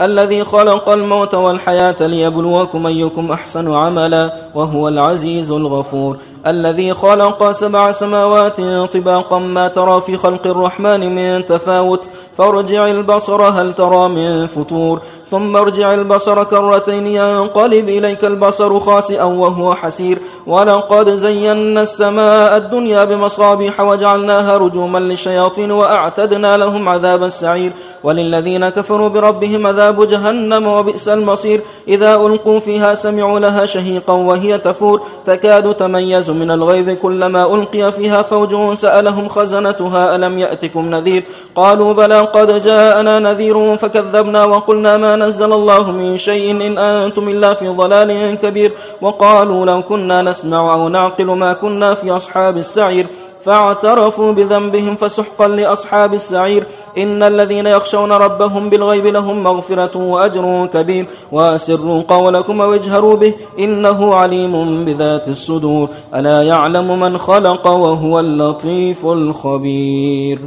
الذي خلق الموت والحياة ليبلوكم أيكم أحسن عملا وهو العزيز الغفور. الذي خلق سبع سماوات طباقا ما ترى في خلق الرحمن من تفاوت. فارجع البصر هل ترى من فتور. ثم ارجع البصر كرتين ينقلب إليك البصر خاسئا وهو حسير. ولقد زينا السماء الدنيا بمصابيح وجعلناها رجوما للشياطين وأعتدنا لهم عذاب السعير. وللذين كفروا بربهم عذاب جهنم وبئس المصير. إذا ألقوا فيها سمعوا لها شهيقا وهي تفور. تكاد تميز من الغيظ كلما ألقي فيها فوج سألهم خزنتها ألم يأتكم نذير. قالوا بلى قد جاءنا نذير فكذبنا وقلنا ما نزل الله من شيء إن أنتم إلا في ضلال كبير. وقالوا لو كنا نسمع أو نعقل ما كنا في أصحاب السعير. فاعترفوا بذنبهم فسحقا لأصحاب السعير. إن الذين يخشون ربهم بالغيب لهم مغفرة وأجر كبير. وأسروا قولكم واجهروا به إنه عليم بذات الصدور. ألا يعلم من خلق وهو اللطيف الخبير.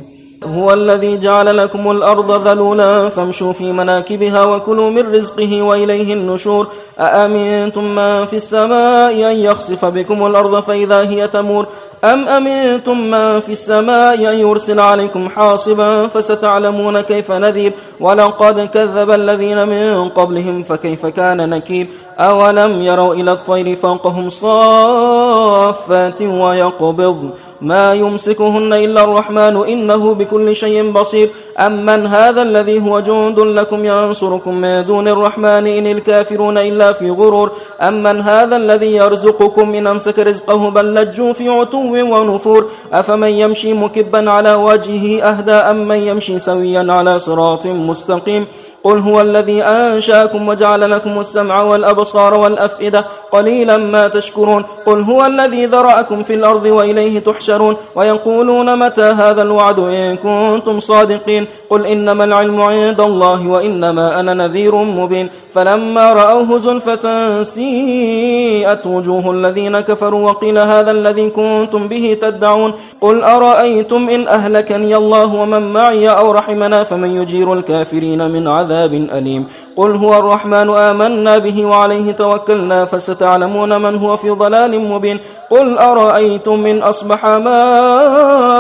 هو الذي جعل لكم الأرض ذلولا فامشوا في مناكبها وكلوا من رزقه وإليه النشور. أأمنتم من في السماء أن يخسف بكم الأرض فإذا هي تمور؟ أم أمنتم من في السماء أن يرسل عليكم حاصبا فستعلمون كيف نذير؟ ولقد كذب الذين من قبلهم فكيف كان نكير؟ أولم يروا إلى الطير فوقهم صافات ويقبض؟ ما يمسكهن إلا الرحمن إنه بكل شيء بصير. أمن هذا الذي هو جند لكم ينصركم من دون الرحمن إن الكافرون إلا في غرور؟ أمن هذا الذي يرزقكم من أمسك رزقه بل لجوا في عتو ونفور. أفمن يمشي مكبا على وجهه أهدى أم من يمشي سويا على صراط مستقيم. قل هو الذي أنشاكم وجعل لكم السمع والأبصار والأفئدة قليلا ما تشكرون قل هو الذي ذرأكم في الأرض وإليه تحشرون ويقولون متى هذا الوعد إن كنتم صادقين قل إنما العلم عند الله وإنما أنا نذير مبين فلما رأوه زلفة سيئت وجوه الذين كفروا وقيل هذا الذي كنتم به تدعون قل أرأيتم إن أهلكني الله ومن معي أو رحمنا فمن يجير الكافرين من عذاب عذاب أليم. قل هو الرحمن آمنا به وعليه توكلنا فستعلمون من هو في ضلال مبين. قل أرأيتم من أصبح ماؤكم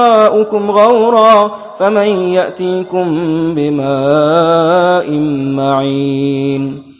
غورا فمن يأتيكم بماء معين.